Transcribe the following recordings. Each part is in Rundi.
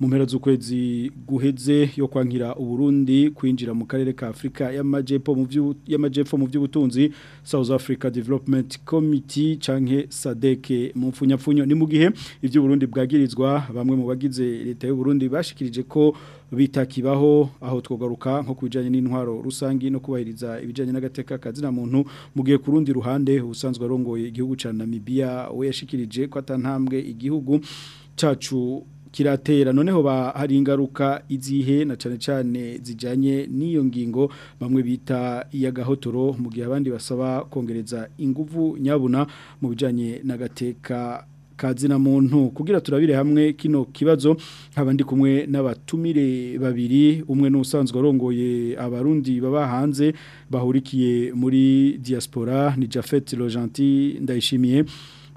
mu mpera z'ukwezi guheze yo kwangira uburundi kwinjira mu karere ka afurika y'amajyepfo mu by'ubutunzi south africa development committee cyangwa sadeke mu mfunyapfunyo ni mu gihe Burundi bwagirizwa bamwe mu bagize leta y’u Burundi bashikirije ko bitakibaho aho twogaruka nko ku n'intwaro rusange no kubahiriza ibijyanye n'agateka kazina muntu mu gihe ku rundi ruhande usanzwe arongoye igihugu cya Namibia we yashikirije ko atantambwe igihugu cacu kiratera noneho hari ingaruka izihe na cyane cyane zijyanye n'iyo ngingo bamwe bita iy'agahotoro mu gihe abandi basaba kongereza ingufu nyabuna mu bijyanye n'agateka kazina muntu kugira turabire hamwe kino kibazo nkaba ndi kumwe n'abatumire babiri umwe n'usanzwe arongoye abarundi baba hanze bahurikiye muri diaspora ni Jafet Rojanti ndayishimiye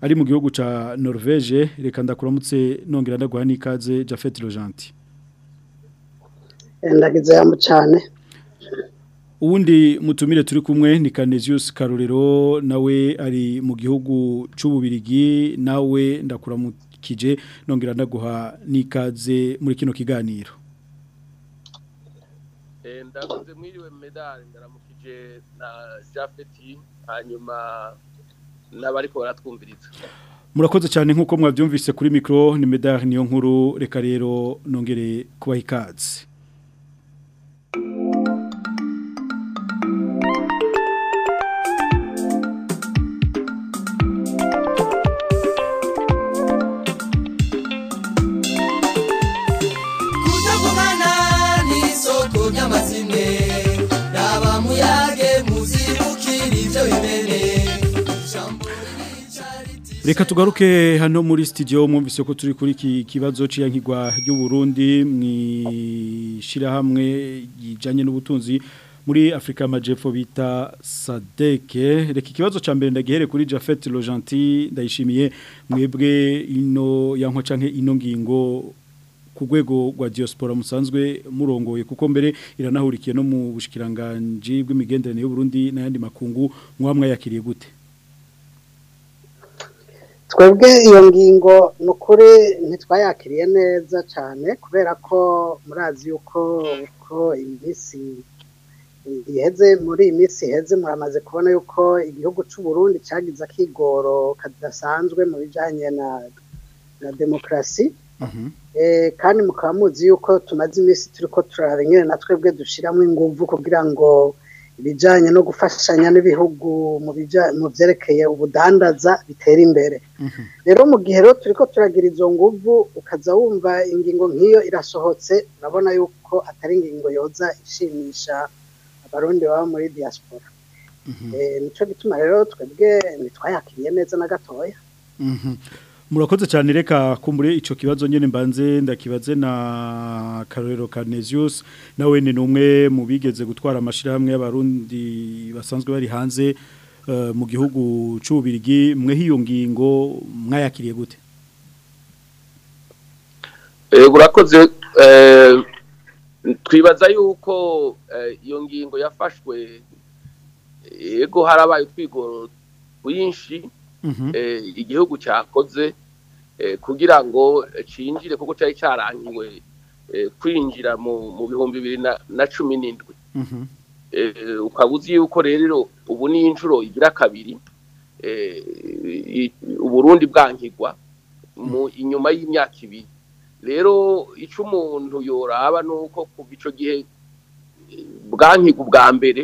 ari mu gihugu ca norvege reka ndakuramutse nongera ndaguha n'ikaze jafete rojanti ndagize hamwe cyane uwundi mutumire turi kumwe ni Canesius karorero nawe ari mu gihugu cy'ububirigi nawe ndakuramukije nongera ndaguha n'ikaze muri kino kiganiro e, ndakunze mwiriwe medali ndaramukije na jafeti hanyuma n'abariko baratwumviriza murakoze cyane nk'uko mwabyumvise kuri micro ni medari niyo nkuru reka rero nongere kubaha ikaze reka tugaruke hano muri studio mwumvise ko turi kuri iki kibazo cy'iyankigwa ry'u Burundi mwishirahamwe yijanye n'ubutunzi muri Afrika Majepfo bita Sadeke reka ikibazo ca mbere ndagihere kuri Jafet Lojanti ndayishimiye mwebwe ino yankwa canke ino ngingo ku rwego rwa diaspora musanzwe murongoye kuko mbere iranahurikiye no mu bushikiranganje bw'imigenderanire y'u Burundi n'ayandi makungu mwamwe yakiriye gute twebwe iyo ngingo ni ukuri ntitwayakiriye neza cyane kubera ko murazi yuko uko iminsi iheze muri iyi minsi iheze muramaze kubona yuko igihugu cy'u Burundi cyagize akigoro kadasanzwe mu bijyanye na na demokarasi mhm. eh, kandi mukaba muzi yuko tumaze iminsi turi ko turarengera na twebwe dushyiramo ingufu kugira ngo ibijyanye no gufashanya n'ibihugu mu byerekeye ubudandaza bitera imbere mhm. rero mu gihe rero turi ko turagira izo nguvu ukaza wumva ingingo nk'iyo irasohotse urabona yuko atari ingingo yoza ishimisha abarundi baba muri diaspora mhm. eh, nicyo gituma rero twebwe ntitwayakiriye neza na gatoya mhm. murakoze cyane reka kumbure icyo kibazo nyine mbanze ndakibaze na karorero Canesius nawe ni umwe mu bigeze gutwara amashyirahamwe y'abarundi basanzwe bari hanze eh, mu gihugu cy'ububirigi mwe hiyo ngingo mwayakiriye gute eh, urakoze eh, twibaza yuko iyo ngingo yafashwe yego harabaye utwigoro twinshi Mm-hmm. Eh, igihugu cyakoze eh, kugira ngo cinjire kuko cyari cyarangiwe eh, kwinjira mu mu bihumbi bibiri na cumi n'indwi mm-hmm. ukaba yuko rero ubu ni inshuro igira kabiri uburundi mu mm-hmm. inyuma y'imyaka ibiri rero icyo umuntu yoraba ni uko kuva icyo gihe bwangirwa bwa mbere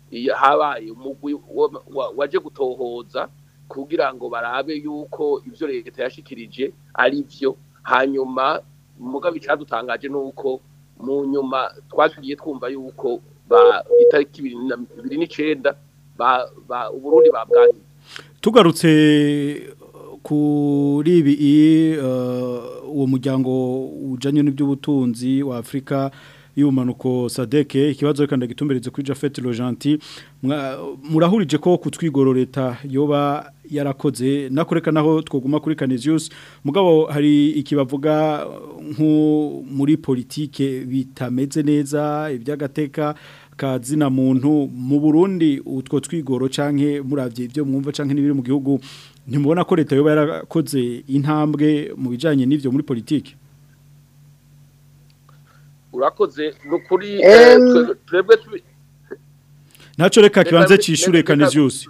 habaye umugwi waje gutohoza kugira ngo barabe yuko ibyo leta yashikirije ari byo hanyuma mugabo icyadutangaje ni uko mu nyuma twagiye twumva yuko itariki ba n'icyenda uburundi babwanira tugarutse uh, kuri ibi uh, uwo muryango ujyanye n'iby'ubutunzi wa afurika y'ubumanuko sadeke ikibazo reka ndagitumbereze kuri Jafet Rojanti murahurije ko kutwigoro leta yoba yarakoze nakoreka naho twoguma kuri Canisius mugabo hari ikibavuga nko muri politike bitameze neza ibyagateka kazina muntu mu Burundi utwo twigoro canke muravye ibyo mwumva canke nibiri mu gihugu ntimubona ko leta yoba yarakoze intambwe mu bijanye n'ivyo muri politike urakoze nukuri eh, twebwe ntacyo reka kibanze cyishyure kanezi yose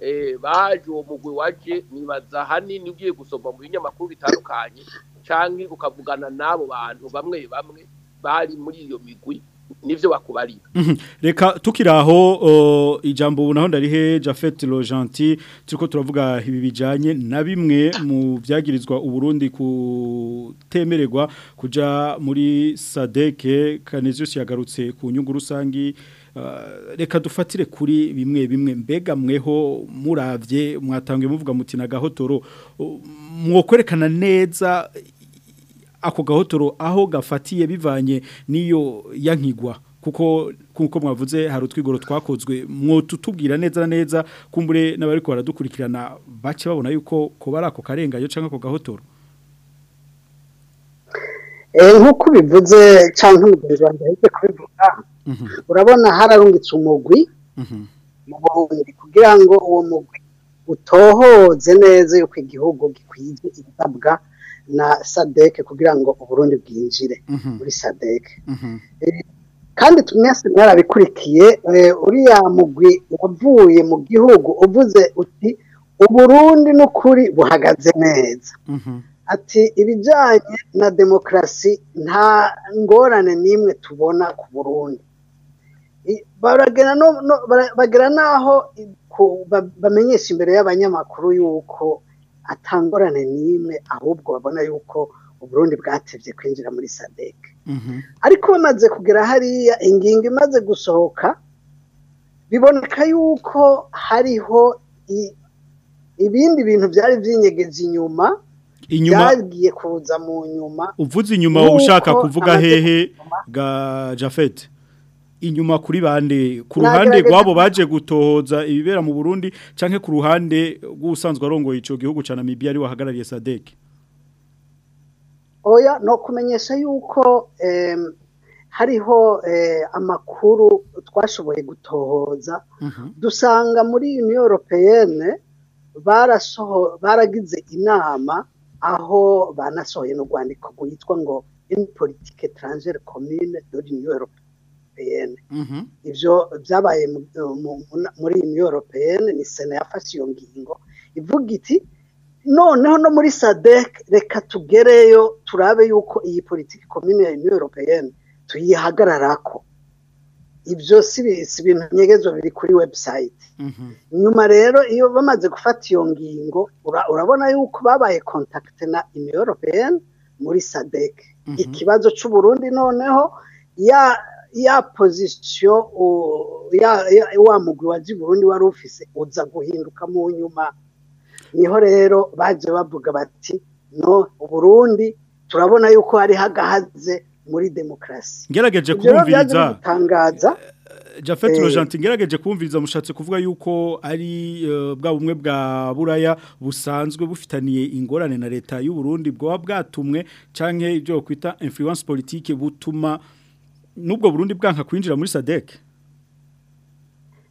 eh, baje uwo mugwi waje nibaza hanini ugiye gusoma mu binyamakuru bitandukanye cyangwa ukavugana n'abo bantu bamwe bamwe bari muri iyo migwi nivyo wakubarira mhm. reka tukiraho ijambo ubu naho ndarihe Jafet gentil turiko turavuga ibi bijanye na bimwe mu byagirizwa uburundi kutemererwa kuja muri Sadeke Canisius yagarutse ku nyungu rusangi ah, reka dufatire kuri bimwe bimwe mbega mweho muravye mwatangwe muvuga muti na gahotoro mwokwerekana neza ako gahotoro aho gafatiye bivanye n'iyo yankigwa kuko kuko mwavuze hari utwigoro twakozwe tutubwira neza neza kumbure n'abari ko baradukurikirana bace babona yuko kuba ari ako karengayo cyangwa ako gahotoro eh, nk'uko ubivuze cyangwa nk'umugenzi wanjye ahita kubivuga mhm. urabona hararungitse umugwi mhm. mu burundi kugira ngo uwo mugwi utohoze neza yuko igihugu gikwiye ibisabwa na sadeke kugira ngo uburundi bwinjire mhm. muri sadeke mhm. eh, kandi twese mwarabikurikiye eh, uriya mugwi wavuye mu gihugu uvuze uti uburundi n'ukuri buhagaze neza mhm. ati ibijyanye na demokarasi nta ngorane n'imwe tubona ku burundi eh, bagera n'aho bamenyesha imbere y'abanyamakuru y'uko atangorane n'imwe ahubwo babona yuko uburundi bwatebye kwinjira muri sadeke mhm. ariko bamaze kugera hariya ingingo imaze gusohoka biboneka yuko hariho ibindi bintu byari byinyegeza inyuma byagiye kuza mu nyuma uvuze inyuma ushaka kuvuga hehe ga jafete inyuma kuri bande ku ruhande rwabo baje gutohoza ibibera mu Burundi canke ku ruhande rw'usanzwe arongoye ico gihugu cya Namibia ari wahagarariye SADC Oya no kumenyesha yuko eh, hariho amakuru twashoboye gutohoza mhm. dusanga muri uniyo europeyene baragize inama aho banasohoye n'urwandiko rwitwa ngo in politike taranjere komine dore uniyo europeyene europeyene mm-hmm. ibyo byabaye muri iyi europeyene ni sena yafashe iyo ngingo ivuga iti noneho no muri sadeke reka tugereyo turabe yuko iyi politiki komine ya uniyo europeyene tuyihagarara ko ibyo si ibintu nyegezo biri kuri webusayiti mm-hmm. nyuma rero iyo bamaze gufata iyo ngingo urabona yuko babaye kontakite na uniyo muri sadeke mm-hmm. ikibazo cy'uburundi noneho ya ya pozisiyo wa mugwi wa Burundi wari ufise uza guhinduka mu nyuma niho rero baje bavuga bati no Burundi turabona yuko hari hagahaze muri demokarasi ngerageje kumviriza eh, Jafet eh, Rojanti ngerageje kumviriza mushatse kuvuga yuko ari eh, bwa bumwe bwa buraya busanzwe bufitaniye ingorane na leta y'u Burundi bwo bwatumwe canke ibyo kwita influence politique butuma n'ubwo burundi bwanka kwinjira muri sadeke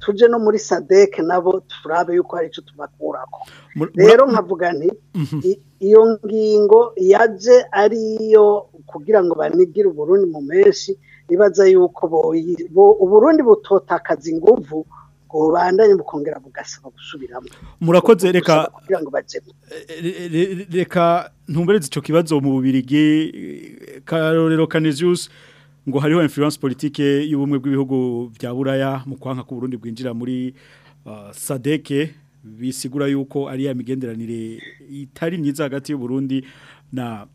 tuje no muri sadeke nabo turabe yuko hari icyo tubakurako rero nkavuga nti mhm. iyo ngingo yaje ariyo kugira ngo banigire uburundi mu menshi ibaza yuko uburundi butotakaza inguvu bubandanye bukongera bugasaba gusubiramo murakoze reka eh, reka ntumbereze icyo kibazo mu bubirigi karorero kaneziyusi ngo hariho influence politike y'ubumwe bw'ibihugu bya buraya mu kwanka ku burundi bwinjira muri uh, sadeke bisigura yuko ari ya migenderanire itari myiza hagati y'u Burundi na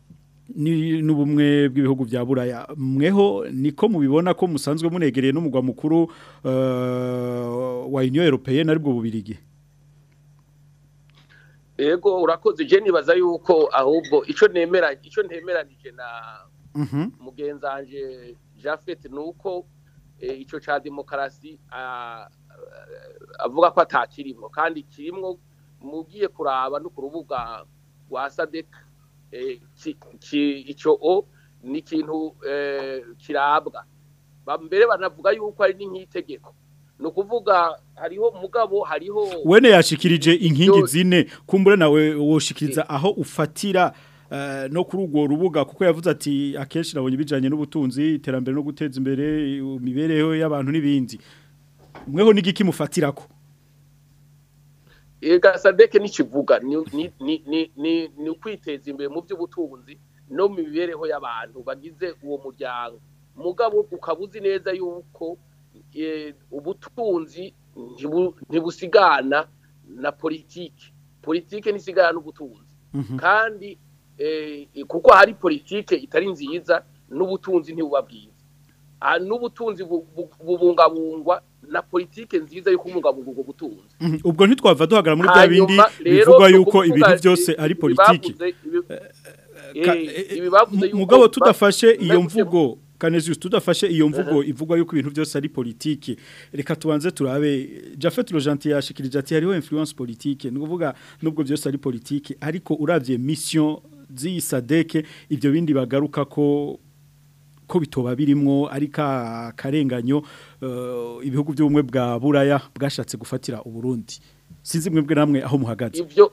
n'ubumwe bw'ibihugu bya buraya mweho niko mubibona ko musanzwe munegereye n'umugwa mukuru eh, wa uniyo europeye na bwo bubirigi urakoze je nibaza yuko ahubwo icyo nemera icyo ntemeranije na mhm. mugenzanje jafete ni uko eh, icyo cya demokarasi ah, avuga ko atakirimo kandi kirimo mugiye kuraba no ku rubuga rwa Eh, icyo o ni ikintu eh, kirabwa mbere banavuga yuko ari n'inkitegeko ni kuvuga hariho mugabo hariho wene yashikirije inkingi zine kumbura nawe woshikiriza aho ufatira eh, no kuri urwo rubuga kuko yavuze ati akenshi nabonye ibijyanye n'ubutunzi iterambere no guteza imbere imibereho y'abantu n'ibindi mweho n'igiki mufatirako sadeke n'ikivuga ni ukwiteza imbere mu by'ubutunzi no mu mibereho y'abantu bagize uwo muryango mugabo ukaba neza yuko e, ubutunzi ntibusigana na politiki politiki ntisigana n'ubutunzi mhm. kandi e, kuko hari politiki itari nziza n'ubutunzi ntibuba bwiza n'ubutunzi bubungabungwa na politike nziza yo kubungabunga ubwo gutunze mhm. ubwo ntitwava duhagarara muri bya bindi bivugwa yuko ibintu byose ari politiki eh, eh, eh, mugabo tudafashe iyo mvugo kanezi tudafashe iyo mvugo ivugwa yuko ibintu byose ari politiki reka tubanze turabe jafet rojanti yashikirije ati hariho influence politiki nuvuga nubwo byose ari politiki ariko urabye mission z'iyi sadeke ibyo bindi bagaruka ko ko bitoba birimo ari ka karenganyo eh, ibihugu by'ubumwe bwa buraya bwashatse gufatira uburundi sinzi mwebwe namwe aho muhagaze ibyo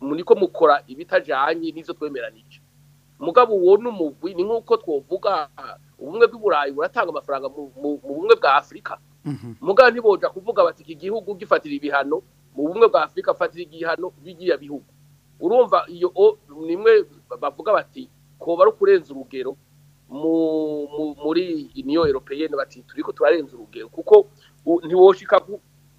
muriko mukora ibitajanye n'ivyo twemeranije mugabo uwo n'umugwi ni nk'uko twovuga ubumwe bw'iburayi buratanga amafaranga mu bumwe bwa afurika mhm. mugabo ntiboja kuvuga bati iki gihugu gifatira ibihano mu bumwe bwa afurika afatira igihano bigiye bihugu urumva iyo nimwe bavuga bati koba ari ukurenza urugero muri iniyo europeyene bati turiko ko turarenza urugero kuko ntiwoshika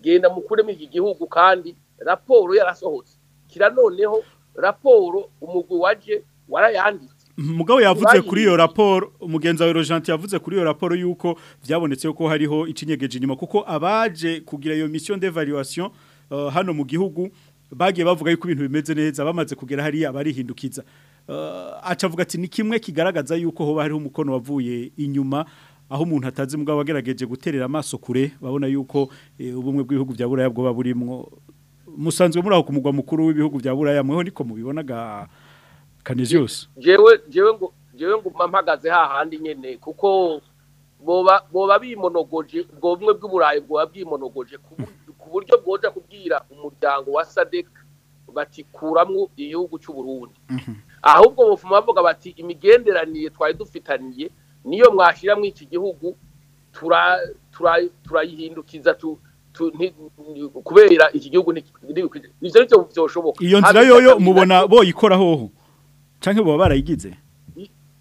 genda mukuremo iki gihugu kandi raporo yarasohotse kira noneho raporo umugwi waje warayanditse mugabo yavuze kuri iyo raporo umugenzi wa Rojanti yavuze kuri iyo raporo yuko byabonetse ko hariho icinyegeje inyuma kuko abaje kugira iyo mission d'evaluation uh, hano mu gihugu bagiye bavuga yuko ibintu bimeze neza bamaze kugera hariya abarihindukiza Eh, acavuga ati ni kimwe kigaragaza yuko hoba hariho umukono wavuye inyuma aho umuntu atazi mugabo wagerageje guterera amaso kure babona yuko eh, ubumwe bw'ibihugu bya buraya bwoba burimo musanzwe muri aho ku mukuru w'ibihugu bya buraya mweho niko mubibona kaneziyose ngewe nguma mpagaze hahandi nyine kuko boba bimonogoje ubwo bumwe bw'uburayi bwoba bwimonogoje ku buryo bwoja kubwira umuryango wa sadeka batikuramwo igihugu cy'uburundi mhm. ahubwo bufuma bavuga bati imigenderaniye twari dufitaniye niyo mwashyiramo iki gihugu turayihindukiza kubera iki gihugu ibyo ni byo iyo nzira yoyo mubona boyikora hoho cyangwa baba barayigize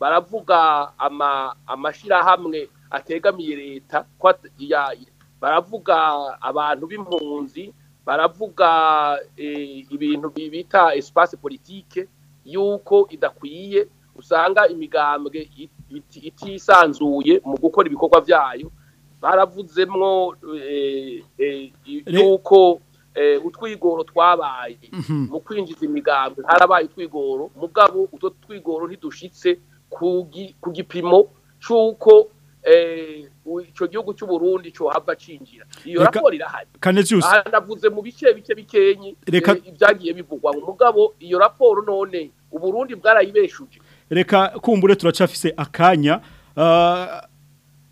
baravuga amashyirahamwe ategamiye leta baravuga abantu b'impunzi baravuga e, ibintu bibita espace politike yuko idakwiye usanga imigambwe itisanzuye mu gukora ibikorwa byayo baravuzemwo e, e, yuko Eh, utwigoro twabaye mhm. mu kwinjiza imigambi harabaye utwigoro mugabo utwo twigoro ntidushitse ku gipimo cy'uko eh, icyo gihugu cy'u Burundi cyo hava cinjira iyo raporo irahari Canesius anavuze mu bice bice bikenyi eh, ibyagiye bivugwa mugabo iyo raporo none u Burundi bwarayibeshuje reka kumbure turacafise akanya ah,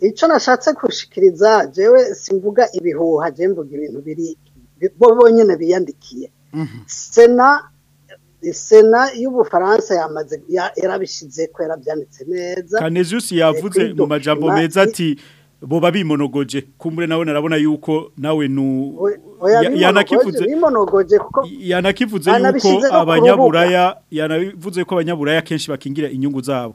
icyo nashatse gushikiriza jewe simvuga ibihuha jewe mvuga ibintu biri bonyine biyandikiye mhm. sena sena y'ubufaransa yamaze yarabishyize ko yarabyanditse neza kaneziyusi yavuze mu majambo meza ati boba bimonogoje kumure nawe narabona yuko nawe nu yanakivuze bimonogoje kuko yanakivuze yuko abanyaburaya yanavuze ko abanyaburaya kenshi bakingira inyungu zabo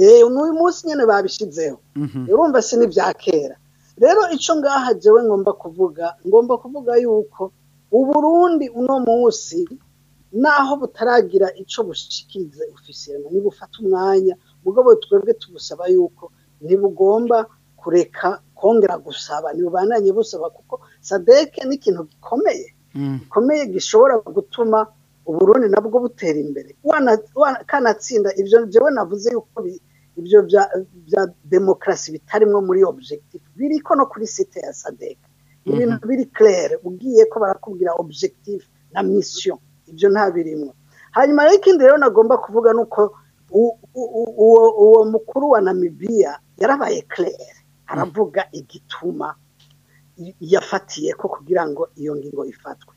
yewe eh, n'uyu munsi nyine babishyizeho mhm. urumva si n'ibya kera rero icyo ngahajewe ngomba kuvuga ngomba kuvuga yuko uburundi uno munsi naho butaragira icyo bushikiriza ofisiye ni bufata umwanya mugabo twebwe tubusaba yuko ntibugomba kureka kongera gusaba ntibubandanye busaba kuko sadeke n'ikintu gikomeye mm. gikomeye gishobora gutuma uburundi nabwo butera imbere kanatsinda ibyo jewe navuze yuko ibyo bya demokarasi bitarimwo muri objectif biriko no kuri site ya sadeka ibintu mm-hmm. biri claire ugiye ko barakubwira objectif na mission ibyo nta birimo hanyuma rero ikindi rero nagomba kuvuga ni uko uwo mukuru wa namibiya yarabaye claire aravuga igituma yafatiye ko kugira ngo iyo ngingo ifatwe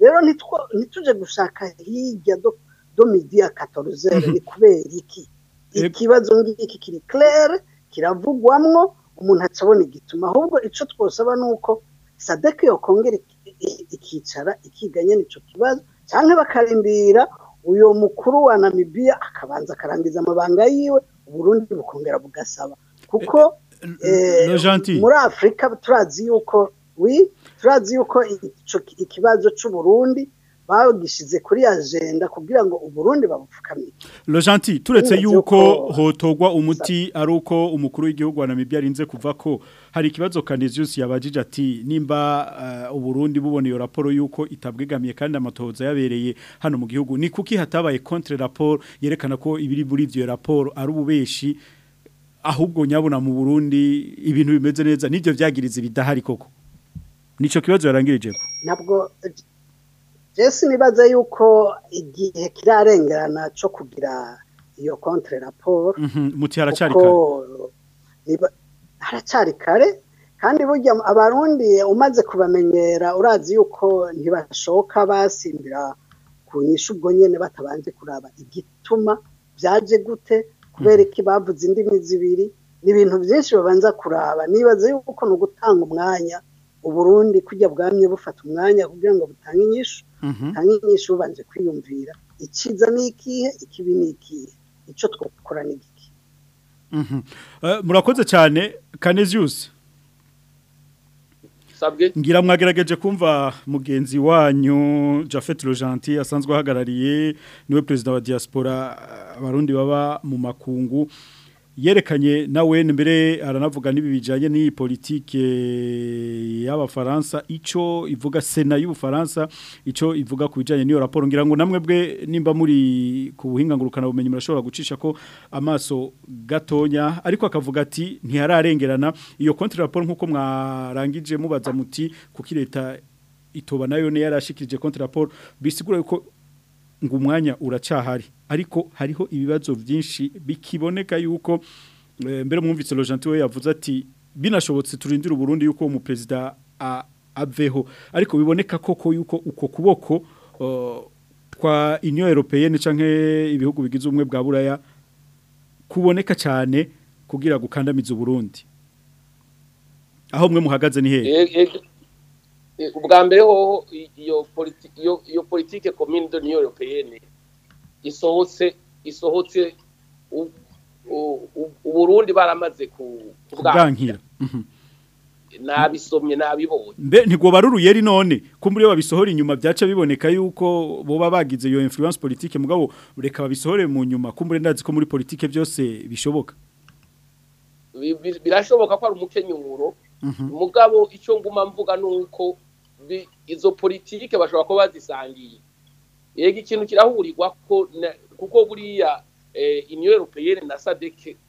rero ntituje gushaka hirya do midiya mhm. ni kubera iki ikibazo ngiki kiri claire kiravugwamwo umuntu atabona igituma ahubwo icyo twosaba ni uko sadeke yo kongera ikicara ikiganye n'icyo kibazo cyangwa bakarindira uyu mukuru wa Namibia akabanza akarangiza amabanga yiwe uburundi bukongera bugasaba kuko eh, eh, eh, muri afurika turazi yuko turazi yuko ikibazo cy'uburundi babwishize kuri agenda kugira ngo uburundi Lo gentil turetse yuko hotogwa umuti ari uko umukuru w'igihugu wa arinze kuva ko hari ikibazo kaniziyusi yabajije ati nimba eh, uburundi bubona iyo raporo y'uko itabwegamiye kandi amatohoza yabereye hano mu gihugu ni kuki hatabaye contre raporo yerekana ko ibiri muri ibyo raporo ari ububeshi ahubwo nyabona mu burundi ibintu bimeze neza n'ibyo byagiriza bidahari koko nicyo kibazo yarangirijeho ntabwo eh, ese nibaza yuko igihe kirarengerana cyo kugira iyo kontre raporo mhm, muti haracari kare haracari kare kandi burya abarundi umaze kubamenyera urazi yuko ntibashoka basimbira ku nyishu ubwo nyine batabanje kuraba igituma byaje gute kubera mhm. iki bavuze indimi zibiri nibintu byinshi babanza kuraba nibaze yuko ni ugutanga umwanya uburundi kujya bwamye bufata umwanya kugira ngo butange inyishu kandi mm-hmm. ubanje kwiyumvira ikiza ni ikibi ni ikihe icyo ni iki mm-hmm. eh, murakoze cyane kaneziyusi ngira mwagerageje kumva mugenzi wanyu Jafet Rojanti asanzwe ahagarariye niwe perezida wa diaspora eh, abarundi baba mu makungu yerekanye nawe mbere aranavuga n'ibi bijyanye n'iyi politike y'abafaransa icyo ivuga sena y’u y'ubufaransa icyo ivuga ku bijyanye n'iyo raporo ngira ngo namwe bwe nimba muri ku buhingangurukana bumenyi murashobora gucisha ko amaso gatonya ariko akavuga ati ntihararengerana iyo konti raporo nk'uko mwarangije mubaza muti kuki leta itoba nayo niyo yarashikirije konti raporo bisigura ko ngo umwanya uracyahari ariko hariho ibibazo byinshi bikiboneka yuko eh, mbere mwumvise Laurent we yavuze ati binashobotse turindira Burundi yuko uwo muperezida aveho ariko biboneka koko yuko uko kuboko kwa Union Européenne canke ibihugu bigize umwe bwa buraya kuboneka cyane kugira gukandamiza Burundi aho mwe muhagaze ni hehe Eh, ubwa mbere hoho iyo politike komine de niyo europeyene isohotse isohotse Burundi baramaze kubwankira nabisomye nabibonye mbe ntigobara uruyeri none kumbure babisohora inyuma byaca biboneka yuko boba bagize iyo influence politique mugabo reka babisohore mu nyuma kumbure ndazi ko muri politique byose bishoboka birashoboka ko ari umukenyuro mhm. mugabo icyo nguma mvuga nuko izo politike bashobora kuba bazisangiye yego ikintu kirahurirwa kuko buriya iniyo eh, europeyene na sadeke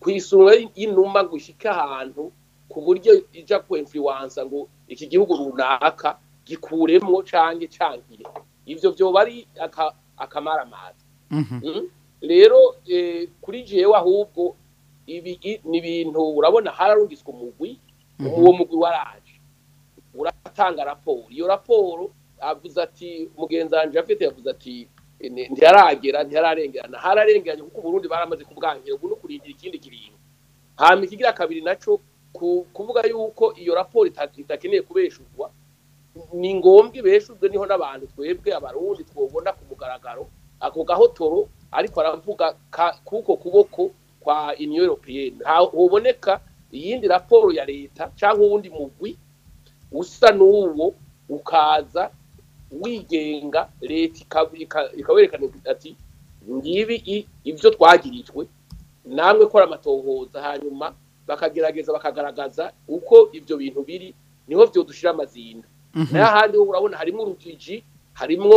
ku isura y'inuma ngo ahantu ku buryo ijya ku influence ngo iki gihugu runaka gikuremo cyangwa cyangire ibyo byoba akamara akamaramata mhm. hmm? rero eh, kuri jewe ahubwo ibi ni ibintu urabona hararungitswe umugwi mhm. uwo mugwi waraje uratanga raporo iyo raporo avuze ati mugenzi wanjye afite yavuze ati ntiyaragera ntiyararengerana hararengeranye kuko uburundi baramaze kubwangira ubu no kuringira ikindi kiringo hama ikigira kabiri nacyo kuvuga yuko iyo raporo itakeneye kubeshurwa ni ngombwa ibeshurwe niho n'abantu twebwe abarundi twobona ku mugaragaro ako gahotoro ariko aravuga kuko kuboko kwa uniyo europeyeni hoboneka iyindi raporo ya leta cyangwa uwundi mugwi usa n'uwo ukaza wigenga leta ikawerekana ati ngibi ibyo twagirijwe namwe kora amatohoza hanyuma bakagerageza bakagaragaza uko ibyo bintu biri niho byo dushira amazinda mhm. n'ahandi urabona harimo urugiji harimo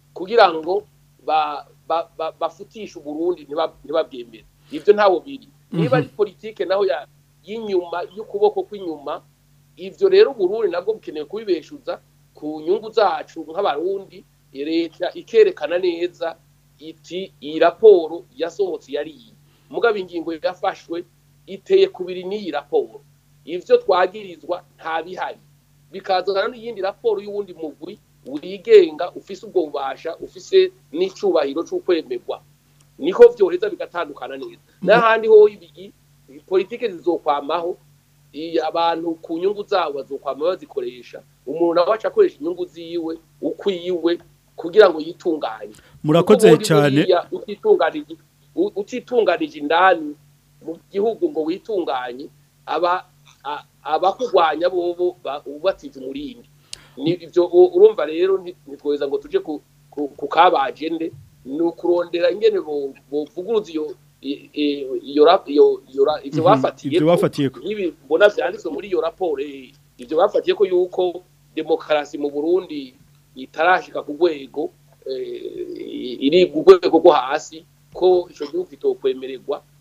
kugira ngo bafutisha uburundi ntibabwemere ibyo ntaho biri mhm. niba ari politike naho y'inyuma y'ukuboko kw'inyuma ibyo rero uburundi nabwo bukeneye kubibeshuza ku nyungu zacu nk'abarundi leta ikerekana neza iti iyi raporo yasohotse yari iyi mugabo ingingo yafashwe iteye kubiri n'iyi raporo ibyo twagirizwa bihari bikazana n'iyindi raporo y'uwundi mugwi wigenga ufise ubwo bubasha ufise n'icyubahiro cy'ukwemerwa niho byohereza bigatandukana neza n'ahandi ho ibigi politike zizokwamaho abantu ku nyungu zabo bazokwama bazikoresha umuntu nawe aca akoresha inyungu ziwe ukwiwe kugira ngo yitunganye murakoze cyane utitunganije indani mu gihugu ngo witunganye aba abakurwanya bobo ubatije umurindi ibyo urumva rero ntitwoheza ngo tujye ku kabajende ni ukurondera ingene buvuguruza iyo ibyo bafatiye ko ibibona byanditswe muri iyo raporo eh, ibyo bafatiye ko yuko demokarasi mu burundi itarashika ku rwego eh, iri ku rwego rwo hasi ko icyo gihugu kitokwemererwa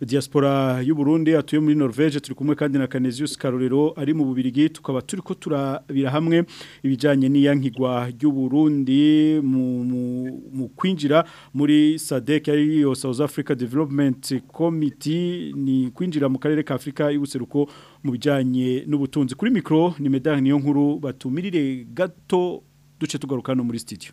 diaspora y'u Burundi atuye muri Norvège turi kumwe kandi na Canisius Karorero ari mu bubirigi tukaba turi ko turabira hamwe ibijanye n'iyankigwa ry'u Burundi mu, mu, kwinjira muri SADC yo South Africa Development Committee ni kwinjira mu karere ka Afrika y'ubuseruko mu bijanye n'ubutunzi kuri micro ni Medal niyo nkuru batumirire gato duce tugaruka no muri studio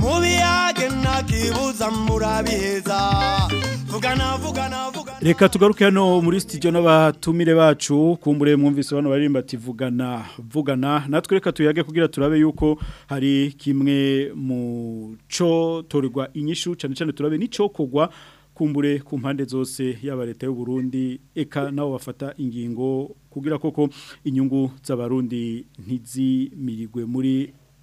mubi yage ntakibuza murabiheza reka tugaruke hano muri studio n'abatumire bacu kumbure mwumvise hano baririmba ati vugana natwe reka tuyage kugira turabe yuko hari kimwe mu co torwa inyishu cyane cyane turabe n'icyo kogwa kumbure ku mpande zose yaba leta y'u Burundi eka nabo bafata ingingo kugira koko inyungu z'abarundi ntizimirigwe muri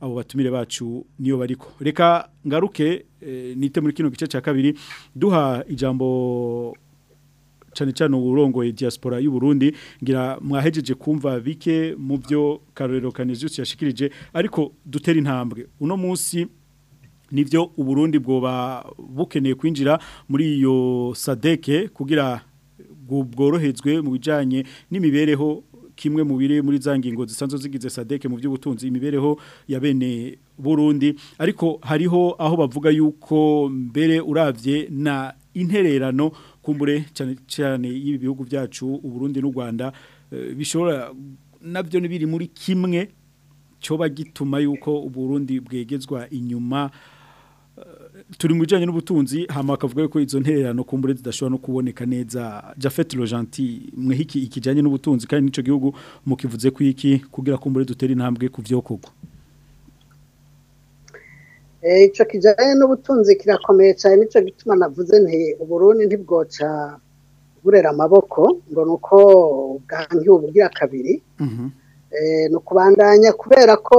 abo batumire bacu niyo bariko reka ngaruke eh, nite muri kino gice cya kabiri duha ijambo cyane cyane uburongoye diaspora y'u Burundi ngira mwahejeje kumva bike mu byo Karorero Canisius yashikirije ariko dutera intambwe uno munsi nivyo uburundi bwoba bukeneye kwinjira muri iyo sadeke kugira bworohezwe mu bijanye n'imibereho kimwe mu biri muri za zisanzwe zigize sadeke mu by'ubutunzi imibereho ya bene burundi ariko hariho aho bavuga yuko mbere urabye na intererano kumbure cyane cyane y'ibi byacu uburundi n'u rwanda eh, bishobora nabyo ni muri kimwe cyoba gituma yuko uburundi bwegezwa inyuma turi mu bijyanye n'ubutunzi hano hakavuga ko izo ntererano kumbure zidashobora no kuboneka neza jafete rojanti mwe iki ikijyanye n'ubutunzi kandi n'icyo gihugu mukivuze ko iki kugira kumbure dutere intambwe ku byo kugwa eh, icyo n'ubutunzi kirakomeye cyane nicyo gituma navuze nti uburundi ntibwoca burera amaboko ngo ni uko bwangiwe ubugira kabiri mhm. eh, ni ukubandanya kubera ko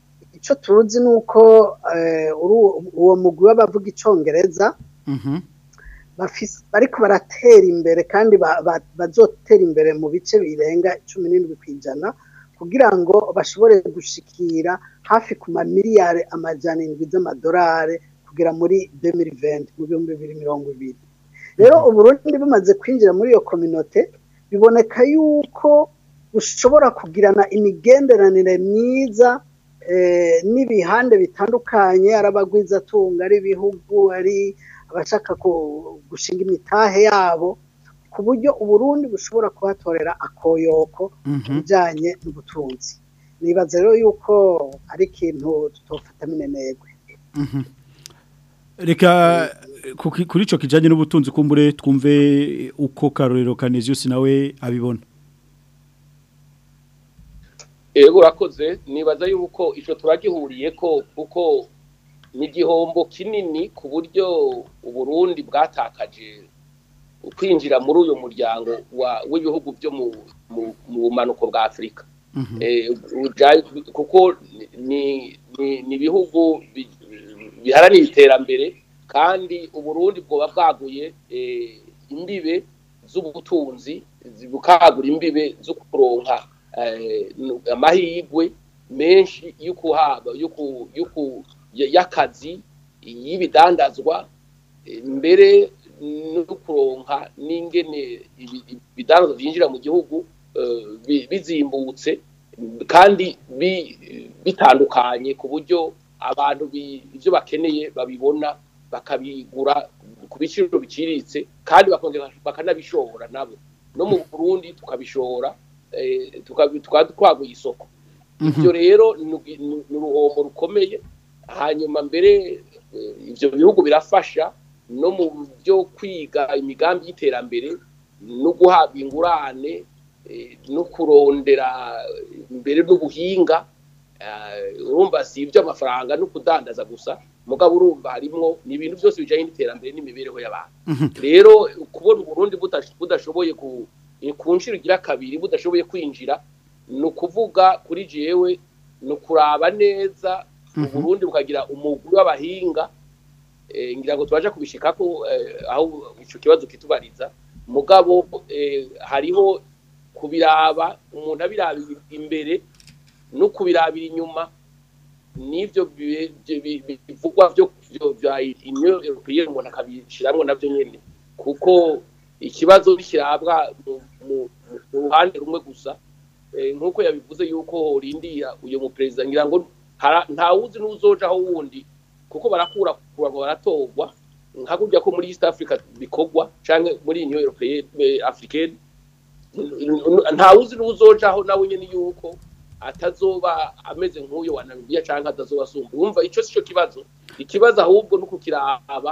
icyo tuzi ni uko eh, uwo mugwi w'abavuga icyongereza mhm. ariko baratera imbere kandi bazotera imbere mu bice birenga cumi n'indwi ku ijana kugira ngo bashobore gushikira hafi ku mamiliyari amajyana indwi z'amadolari kugera muri demiri venti mu bihumbi bibiri mirongo ibiri rero uburundi bumaze kwinjira muri iyo kominote biboneka yuko ushobora kugirana imigenderanire myiza eh, n'ibihande bitandukanye ari abagwizatunga ari ibihugu ari abashaka gushinga imitahe yabo ku buryo uburundi bushobora kuhatorera akoyoko ku mhm. n'ubutunzi nibaza rero yuko ari ikintu tutofata minenegwe mhm. reka kuri icyo kijyanye n'ubutunzi kumbure twumve uko karorero kanezius nawe abibona ego urakoze nibaza yuko icyo turagihuriye ko kuko ni igihombo kinini ku buryo uburundi bwatakaje ukwinjira muri uyu muryango w'ibihugu byo mu bumanuko bwa afurika mhm. eh, kuko ni ibihugu biharanira iterambere kandi uburundi bwoba bwaguye eh, imbibe z'ubutunzi bukagura imbibe zo kuronka eh, amahirwe menshi yo kuhaba yo y'akazi y'ibidandazwa mbere no kuronka n'ingene ibidandazwa byinjira mu gihugu eh, bizimbutse kandi bitandukanye ku buryo abantu ibyo bakeneye babibona bakabigura ku biciro biciriritse kandi bakongera bakanabishora nabo no mu burundi tukabishora eh, tukaba twaguye isoko mhm. ibyo rero ni uruhombo rukomeye hanyuma mbere eh, ibyo bihugu birafasha no mu byo kwiga imigambi y'iterambere no guhabwa ingurane eh, no kurondera imbere n'ubuhinga eh, urumva si iby'amafaranga no kudandaza gusa mugabo urumva harimo ni ibintu byose bijyanye n'iterambere n'imibereho y'abantu mhm. rero kubona uburundi budashoboye ku nshuro igira kabiri budashoboye kwinjira ni ukuvuga kuri jewe ni ukuraba neza uburundi mhm. bukagira umuguru w'abahinga eh, ngira ngo kubishika ko eh, aho icyo kibazo kitubariza mugabo eh, hariho kubiraba umuntu abirabira imbere no kubirabira inyuma n'ibyo bivugwa byo bya inyo umuntu akabishyiramo nabyo nyine kuko ikibazo gishyirabwa mu ruhande rumwe gusa nk'uko yabivuze yuko rindira uyu muperezida ngira ngo nta n'uzoja aho wundi kuko barakura ngo baratorwa nka kurya ko muri east africa bikorwa cyangwa muri union eh, eh, africaine ntawuzi n'uzoja aho nawe nyine yuko atazoba ameze nk'uyo wa namibia cyangwa atazoba asumba wumva icyo si cyo kibazo ikibazo ahubwo ni ukukiraba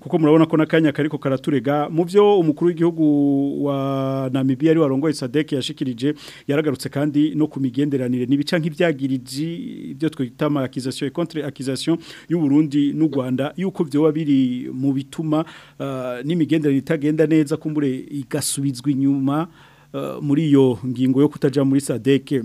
kuko murabona ko nakanya kariko karaturega mu byo umukuru w'igihugu wa Namibia ari warongoye Sadek yashikirije yaragarutse kandi no kumigenderanire nibica nk'ibyagiriji ibyo twita accusation et contre accusation y'u Burundi n'u Rwanda yuko byo wabiri mu bituma uh, n'imigenderanire itagenda neza kumbure igasubizwa inyuma uh, muri iyo ngingo yo kutaja muri Sadek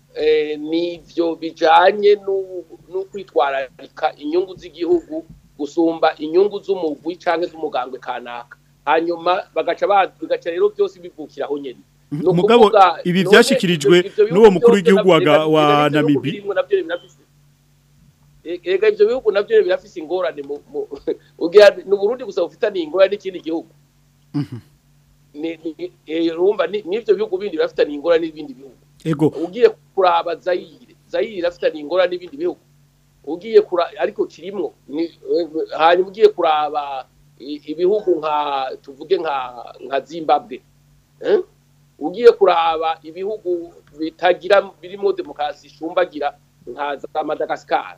eh, ni ibyo bijyanye no kwitwararika inyungu z'igihugu gusumba inyungu z'umugwi cyangwa z'umugambwe kanaka hanyuma bagaca bigaca rero byose bivukira aho nyine mhm. mugabo ibi byashyikirijwe n'uwo mukuru w'igihugu wa namibi reka ibyo bihugu nabyo e-, birafise ingorane ni Burundi gusa bufitanye ingorane n'ikindi gihugu mhm. n'ibyo e, bihugu bindi birafitanye ingorane n'ibindi bihugu ugiye kuraba zayire zayire irafitanye ingorane n'ibindi bihugu ugiye kura ariko kirimo eh, hanyuma ugiye kuraba ibihugu nka tuvuge nka nka zimbabwe eh? ugiye kuraba ibihugu bitagira birimo demokarasi shumbagira nka za madagascar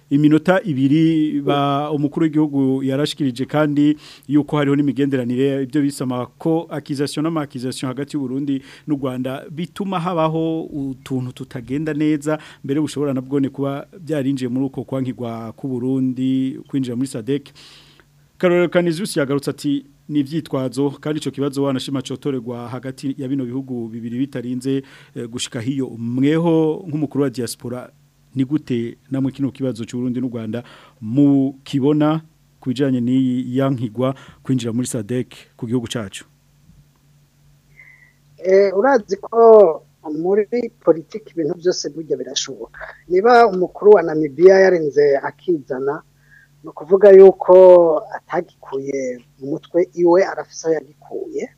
iminota ibiri ba umukuru w'igihugu yarashikirije kandi yuko hariho n'imigenderanire ibyo bisa amako akizasiyo n'amakizasiyo hagati y'uburundi n'u rwanda bituma habaho utuntu tutagenda neza mbere bushobora na bwone kuba byarinjiye muri uko k’u Burundi kwinjira muri sadeke karorero kaniziyusi yagarutse ati ni kandi icyo kibazo wanashima cyotorerwa hagati ya bino bihugu bibiri bitarinze eh, gushika hiyo mweho nk'umukuru wa diaspora ni gute namwe kino kibazo Burundi n'u Rwanda mu kibona ku bijyanye n'iyi yankigwa kwinjira muri sadec ku gihugu cyacu eh, urazi ko muri politiki ibintu byose bijya birashoboka niba umukuru wa Namibia yarenze akizana ni ukuvuga yuko atagikuye mu mutwe iwe arafise aho yagikuye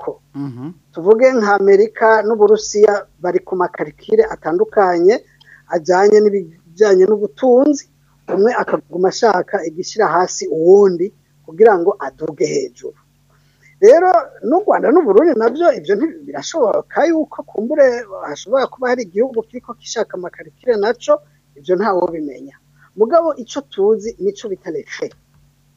ko mm-hmm. tuvuge nka amerika n'uburusiya bari ku makarikire atandukanye ajyanye n'ibijyanye n'ubutunzi umwe akaguma ashaka igishyira hasi uwundi kugira ngo aduge hejuru rero n'u rwanda n'uburundi nabyo ibyo birashoboka yuko kumbure hashobora kuba hari igihugu kiriko kishaka amakarikire nacyo ibyo ntawo bimenya mugabo icyo tuzi nicyo bita refe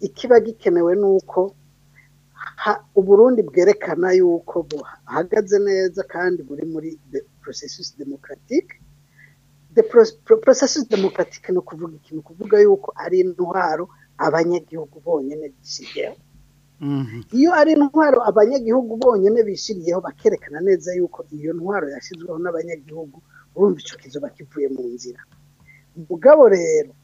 ikiba gikenewe ni uko u Burundi bwerekana yuko buhagaze neza kandi buri muri processus démocratique the processus démocratique ni ukuvuga ikintu kuvuga yuko ari intwaro abanyagihugu bonyine bishiriyeho mm-hmm. iyo ari intwaro abanyagihugu bonyine bishiriyeho bakerekana neza yuko iyo ntwaro yashyizweho n'abanyagihugu urumva icyo kizo bakivuye mu nzira mugabo rero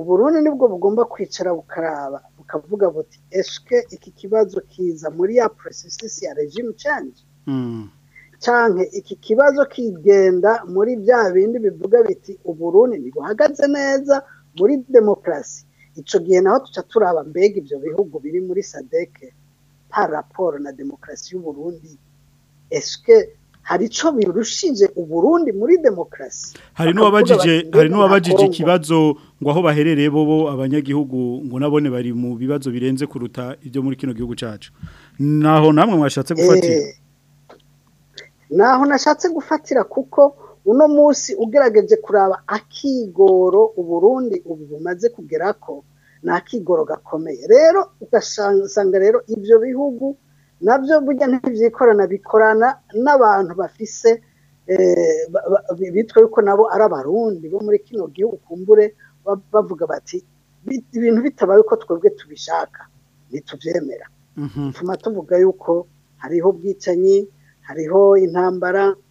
uburundi nibwo bugomba kwicara bukaraba bukavuga buti esike iki kibazo kiza muri ya porosesisi ya regime change mm. canke iki kibazo kigenda muri bya bindi bivuga biti uburundi ntibuhagaze neza muri demokarasi icyo gihe naho tuca turaba mbega ivyo bihugu biri muri sadeke nta raporo na demokarasi y'uburundi eske hari ico birushije uburundi muri demokarasi hari n'uwabajije hari n'uwabajije ikibazo ngo aho baherereye bobo abanyagihugu ngo nabone bari mu bibazo birenze kuruta ibyo muri kino gihugu cyacu naho namwe mwashatse gufatira eh, naho nashatse gufatira kuko uno munsi ugerageje kuraba akigoro Uburundi ubu bumaze kugerako ni akigoro gakomeye rero ugasanga rero ibyo bihugu nabyo burya ntibyikorana bikorana n'abantu bafise eh, bitwa yuko nabo ari abarundi bo muri kino gihugu kumbure bavuga bati ibintu bitabaye uko twebwe tubishaka ntitubyemera bituma mhm. tuvuga yuko hariho ubwicanyi hariho intambara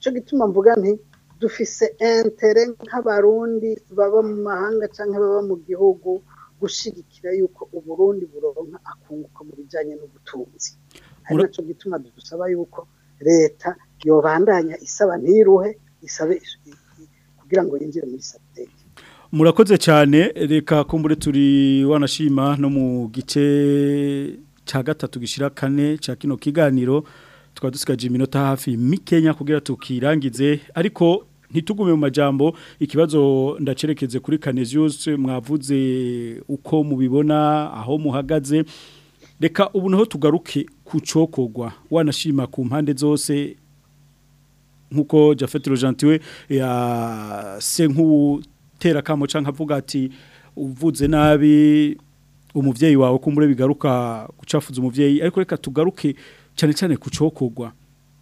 cyo gituma mvuga nti dufise entere nk'abarundi baba mu mahanga cyangwa baba mu gihugu gushyigikira yuko uburundi buronka akunguka mu bijyanye n'ubutunzi ari nacyo gituma dusaba yuko leta yobandanya isaba ntiruhe isabe kugira ngo yinjire muri sateri murakoze cyane reka kumbure turi wanashima no mu gice cya gatatu kane cya kino kiganiro tukaba iminota hafi mikenya kugira tukirangize ariko ntitugume mu majambo ikibazo ndacerekeze kuri Canisius mwavuze uko mubibona aho muhagaze reka ubu naho tugaruke kucokogwa wanashima ku mpande zose nkuko Jafet Rojantiwe ya Senkubu tera kamo canka avuga ati uvuze nabi umubyeyi wawe ko bigaruka gucafuza umubyeyi ariko reka tugaruke cyane cyane kucokogwa cokogwa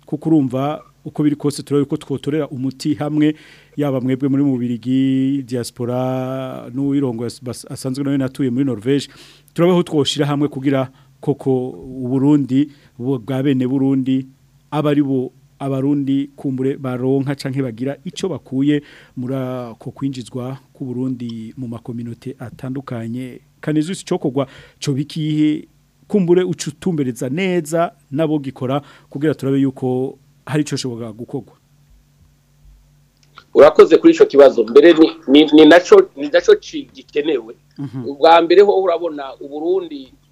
kuko urumva uko biri kose turabona ko twotorera umuti hamwe yaba mwebwe muri mubirigi diaspora n'uwirongo asanzwe nawe natuye muri Norvège turabaho twoshira hamwe kugira koko uburundi bwa bene burundi aba ari bo abarundi kumbure baronka canke bagira ico bakuye muri ko kwinjizwa ku Burundi mu makominote atandukanye kanizwe icyokogwa cyo bikihe kumbure ucutumbereza neza nabo gikora kugira turabe yuko hari icyo gukogwa urakoze kuri icyo kibazo mbere ni nacyo gikenewe mhm. ubwa mbere ho urabona uburundi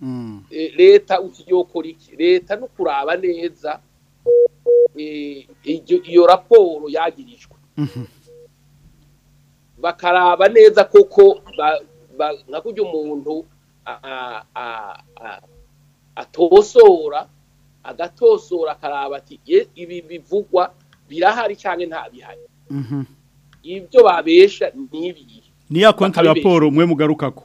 mm. eh, leta ukiyokora iki leta no kuraba neza eh, iyo raporo yagirijwe bakaraba neza koko nka kurya umuntu atosora agatosora akaraba ati ibi bivugwa birahari cyane nta bihari mhm. ibyo babesha ni ibihe konti raporo umwe mugarukako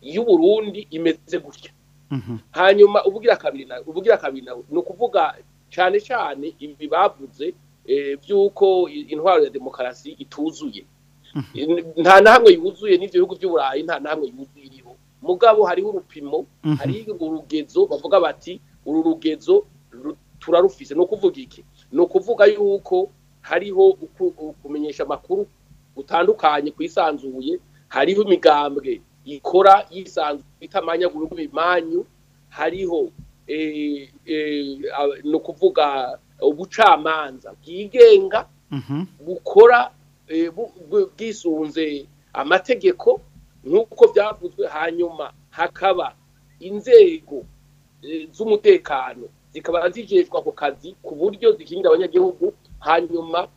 y'uburundi imeze gutya mhm. hanyuma ubugira kabiri nawe ni ukuvuga cyane cyane ibi bavuze eh, by'uko intwaro ya demokarasi ituzuye mhm. nta na hamwe yuzuye n'ibyo bihugu by'uburayi nta na yuzuye iriho mugabo hariho urupimo mhm. hari urugezo bavuga bati uru rugezo turarufise ni ukuvuga iki ni ukuvuga yuko hariho kumenyesha amakuru utandukanye kwisanzuye hariho imigambwe ikora yisanzuye itamanya guhugu bimanyu hariho e, e, no kuvuga ubucamanza bwigenga gukora mhm. e, bwisunze amategeko nk'uko byavuzwe hanyuma hakaba inzego z'umutekano zikaba zigejwa ku kazi ku buryo zikingira abanyagihugu hanyuma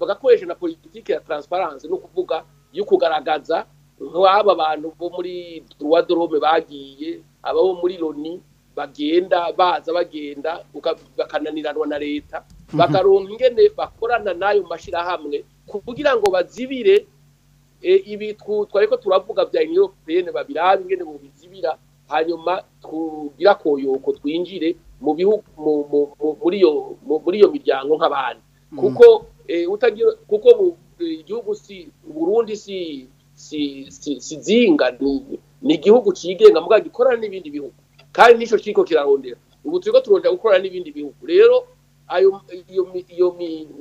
bagakoresha na politiki ya taransifaranse ni ukuvuga yo kugaragaza nk'aba bantu bo muri dorome bagiye bo muri loni bagenda baza bagenda bakananiranwa na leta mhm. bakaronka ingene bakorana n'ayo mashyirahamwe kugira ngo bazibire e, ibi twari ko turavuga bya inoropeyene babirabe ingene mu bizibira hanyuma tugira koyoko twinjire mu bihugu muri iyo miryango nk'abandi mhm. kuko Eh, utagira kuko eh, igihugu si burundi si si zinga ni igihugu cyigenga muganga gikorana n'ibindi bihugu kandi n'icyo kiko kirarondera ubu turi ko gukorana n'ibindi bihugu rero iyo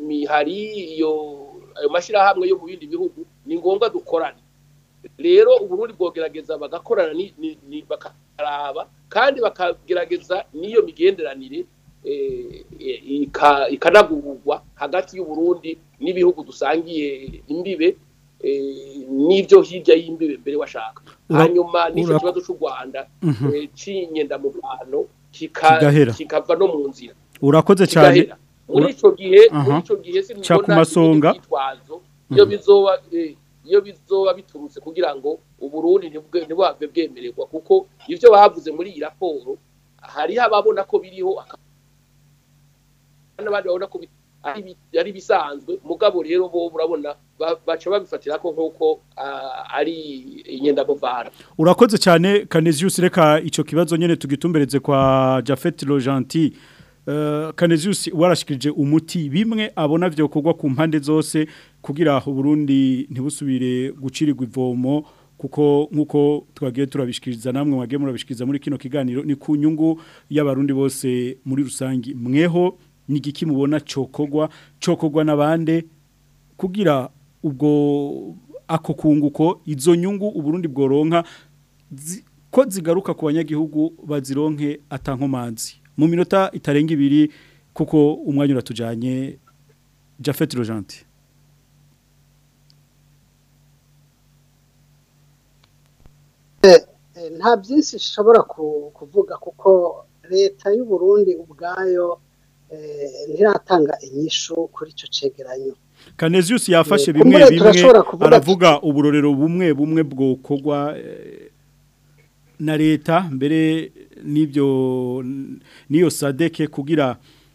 mihari iyo ayo mashyirahamwe yo mu bindi bihugu ni ngombwa dukorane rero uburundi bwogerageza bagakorana bakaraba kandi bakagerageza n'iyo migenderanire Eh, ikanagurwa hagati y'uburundi n'ibihugu dusangiye imbibe eh, n'ibyo hijya y'imbibe mbere washaka hanyuma n'icyo kibazo cy'u rwanda mhm. eh, cy'inyenda mu bantu kikava no mu nzira urakoze cyane muri icyo gihe muri icyo gihe sinubona iyo mhm. bizoba iyo bizoba biturutse kugira ngo uburundi ntibwabwe bwemererwa kuko ibyo bavuze muri iyi raporo hariho ababona ko biriho akaba n'abandi babona ko ari ibisanzwe mugabo rero bo urabona baca babifatira ko nk'uko ah, ari inyendagovara urakoze cyane kaneziyusi reka icyo kibazo nyine tugitumbereze kwa jafete rojanti kaneziyusi eh, warashyikirije umuti bimwe abona byakorwa ku mpande zose kugira Burundi ntibusubire gucirirwa ivomo kuko nk'uko twagiye turabishikiriza namwe mwagiye murabishikiriza muri kino kiganiro ni ku nyungu y'abarundi bose muri rusange mweho ni igiki mubona cokogwa cokogwa n'abande kugira ubwo ako kunguko izo nyungu uburundi bworonka ko zigaruka ku banyagihugu bazironke atankomanzi mu minota itarenga ibiri kuko umwanya uratujanye Jafet Rojanti eh, eh, nta byinshi ishobora kuvuga kuko leta y'u Burundi ubwayo Eh, ntiratanga inyishu kuri icyo cegeranyo kaneziyusi yafashe eh, bimwe bimwe aravuga uburorero bumwe bumwe bwokogwa eh, na leta mbere n'ibyo n'iyo sadeke kugira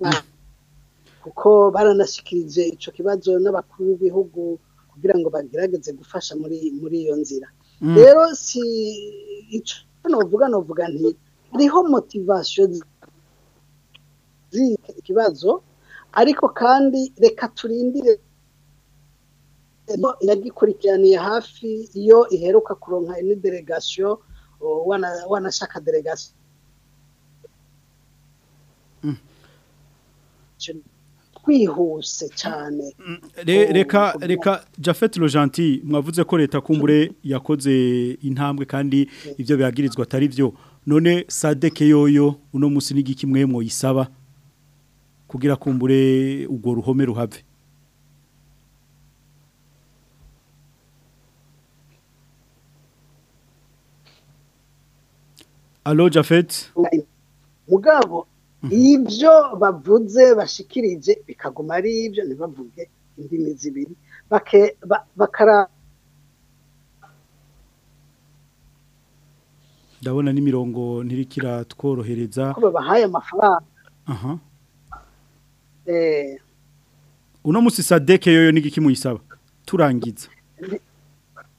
mm. kuko baranashikirije icyo kibazo n'abakuru b'ibihugu kugira ngo bagerageze gufasha muri muri iyo nzira mm. rero si icyo novuga novuga nti hariho motivasiyo z'ikibazo ariko kandi reka turindire yagikurikiraniye hafi iyo iheruka kuronka indi delegasiyo wanashaka delegasiyo mm. twihuse cyane mm. reka reka jafet rojanti mwavuze ko leta kumbure yakoze intambwe kandi mm. ibyo bihagirizwa atari byo none sadeke yoyo uno munsi n'igiki kimwe mwoyisaba kugira kumbure urwo ruhome ruhave alo jafeti mugabo hmm. ibyo bavuze bashikirije bikaguma ari ibyo ntibavuge indimi zibiri bakara ndabona n'imirongo ntirikira tworohereza kuba babahaye amafaranga aha uno munsi sadeke yoyo ni iki muyisaba turangiza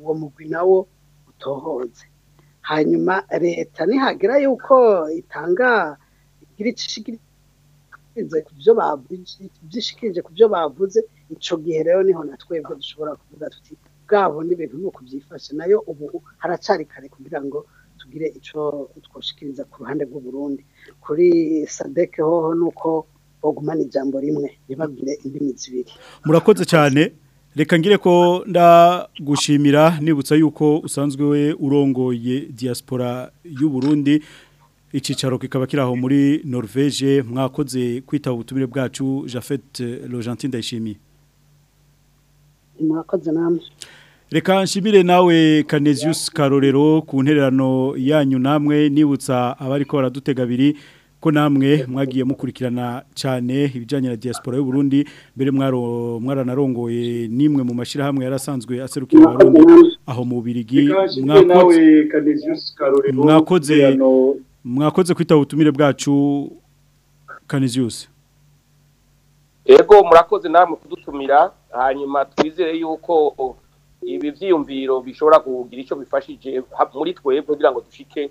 uwo mugwi nawo utohoze hanyuma leta nihagira yuko itanga byishikirije ku byo bavuze icyo gihe rero niho na twebwe dushobora kuvuga tuti bwabo n'ibintu ni byifashe nayo ubu haracari kare kugira ngo tugire icyo twoshikiriza ku ruhande rw’u rw'uburundi kuri sadeke hoho ni uko wogumana ijambo rimwe ntibabwire indimi zibiri murakoze cyane reka ngire ko ndagushimira nibutsa yuko usanzwe we urongoye diaspora y'u Burundi icyicaro kikaba kiraho muri norvege mwakoze kwitaba ubutumire bwacu jafete rojantin ndayishimiye murakoze namwe reka nshimire nawe Canesius karorero ku ntererano yanyu namwe nibutsa abari ko baradutega ko namwe mwagiye mukurikirana cyane ibijyanye na diaspora y'u Burundi mbere mwaranarongoye nimwe mu mashyirahamwe yarasanzwe aserukira abarundi aho mu Birigi mwakoze mwakoze kwita ubutumire bwacu Canisius Ego murakoze namwe kudutumira hanyuma twizere yuko ibi byiyumviro bishobora kugira icyo bifashije muri twebwe kugira ngo dushike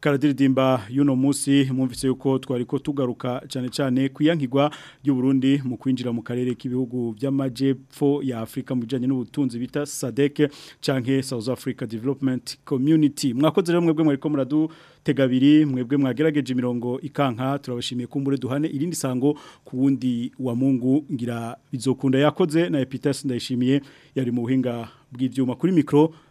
karadiridimba y'uno Musi mwumvise yuko twari ko tugaruka cyane cyane ku iyankigwa Burundi mu kwinjira mu karere k'ibihugu by'amajyepfo ya Afrika mu bijyanye n'ubutunzi bita sadeke cyangwa South Africa Development Community mwakoze rero mwebwe muriko muradu gutega biri mwebwe mwagerageje imirongo ikanka turabashimiye kumbure duhane irindi sango ku wundi wa mungu ngira bizokunda yakoze na epitasi ndayishimiye yari mu buhinga bw'ibyuma kuri mikoro